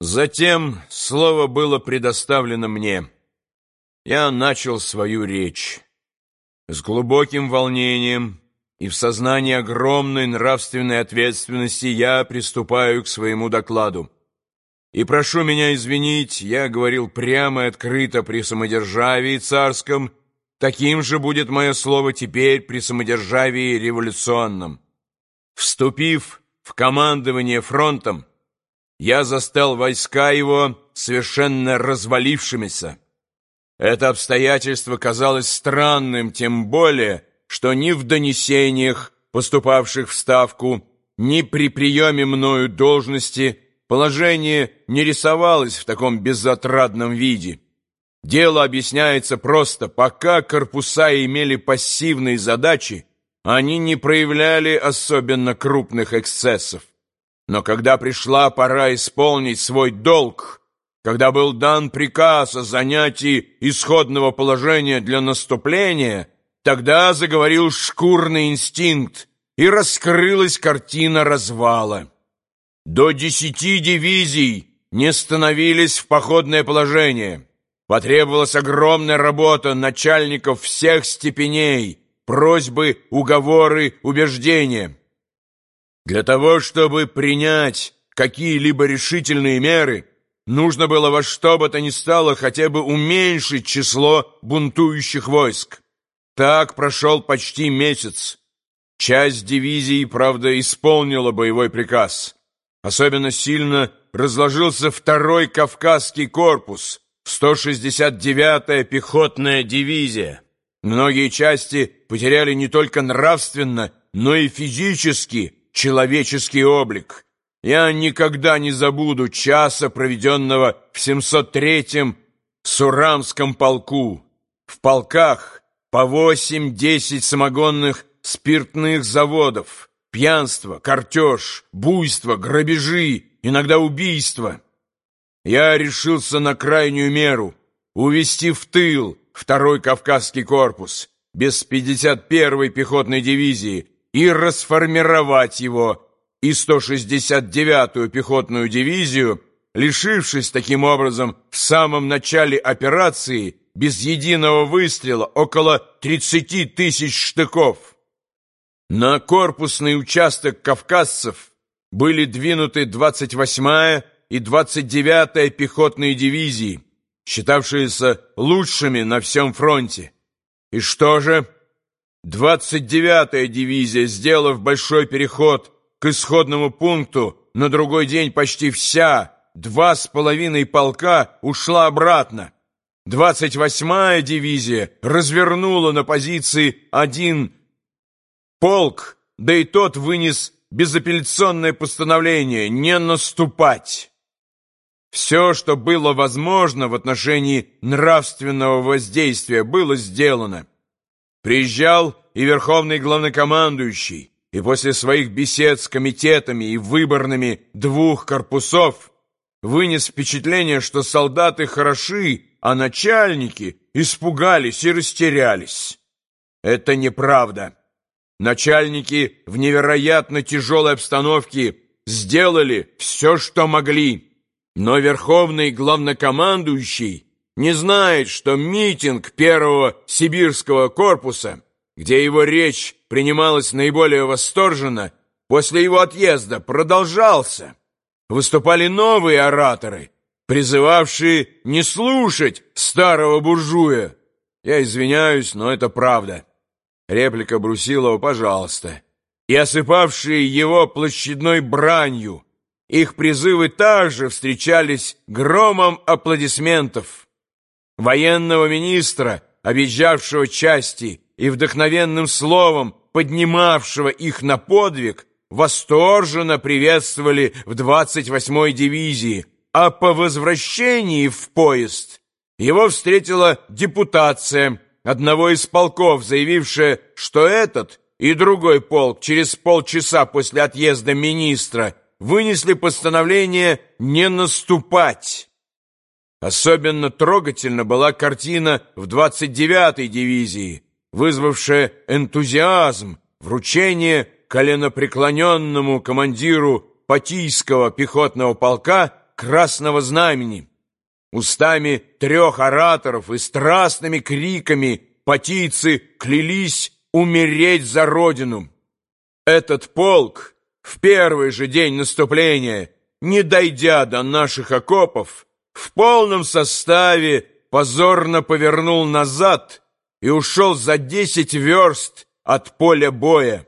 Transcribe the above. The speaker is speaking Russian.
Затем слово было предоставлено мне. Я начал свою речь. С глубоким волнением и в сознании огромной нравственной ответственности я приступаю к своему докладу. И прошу меня извинить, я говорил прямо и открыто при самодержавии царском, таким же будет мое слово теперь при самодержавии революционном. Вступив в командование фронтом, я застал войска его совершенно развалившимися. Это обстоятельство казалось странным, тем более, что ни в донесениях, поступавших в Ставку, ни при приеме мною должности положение не рисовалось в таком безотрадном виде. Дело объясняется просто, пока корпуса имели пассивные задачи, они не проявляли особенно крупных эксцессов. Но когда пришла пора исполнить свой долг, когда был дан приказ о занятии исходного положения для наступления, тогда заговорил шкурный инстинкт, и раскрылась картина развала. До десяти дивизий не становились в походное положение. Потребовалась огромная работа начальников всех степеней, просьбы, уговоры, убеждения. Для того, чтобы принять какие-либо решительные меры, нужно было во что бы то ни стало хотя бы уменьшить число бунтующих войск. Так прошел почти месяц. Часть дивизии, правда, исполнила боевой приказ. Особенно сильно разложился второй Кавказский корпус, 169-я пехотная дивизия. Многие части потеряли не только нравственно, но и физически человеческий облик. Я никогда не забуду часа, проведенного в 703-м Сурамском полку. В полках по 8-10 самогонных спиртных заводов, пьянство, картеж, буйство, грабежи, иногда убийство. Я решился на крайнюю меру — увести в тыл второй Кавказский корпус без 51-й пехотной дивизии и расформировать его и 169-ю пехотную дивизию, лишившись таким образом в самом начале операции без единого выстрела около 30 тысяч штыков. На корпусный участок кавказцев были двинуты 28-я и 29-я пехотные дивизии, считавшиеся лучшими на всем фронте. И что же? 29-я дивизия, сделав большой переход к исходному пункту, на другой день почти вся, два с половиной полка, ушла обратно. 28-я дивизия развернула на позиции один полк, да и тот вынес безапелляционное постановление не наступать. Все, что было возможно в отношении нравственного воздействия, было сделано. Приезжал и верховный главнокомандующий, и после своих бесед с комитетами и выборными двух корпусов вынес впечатление, что солдаты хороши, а начальники испугались и растерялись. Это неправда. Начальники в невероятно тяжелой обстановке сделали все, что могли, но верховный главнокомандующий не знает, что митинг первого сибирского корпуса, где его речь принималась наиболее восторженно, после его отъезда продолжался. Выступали новые ораторы, призывавшие не слушать старого буржуя. Я извиняюсь, но это правда. Реплика Брусилова, пожалуйста. И осыпавшие его площадной бранью. Их призывы также встречались громом аплодисментов военного министра, объезжавшего части и вдохновенным словом поднимавшего их на подвиг, восторженно приветствовали в 28-й дивизии, а по возвращении в поезд его встретила депутация одного из полков, заявившая, что этот и другой полк через полчаса после отъезда министра вынесли постановление не наступать. Особенно трогательна была картина в 29-й дивизии, вызвавшая энтузиазм, вручение коленопреклоненному командиру Патийского пехотного полка Красного Знамени. Устами трех ораторов и страстными криками патийцы клялись умереть за Родину. Этот полк в первый же день наступления, не дойдя до наших окопов, в полном составе позорно повернул назад и ушел за десять верст от поля боя.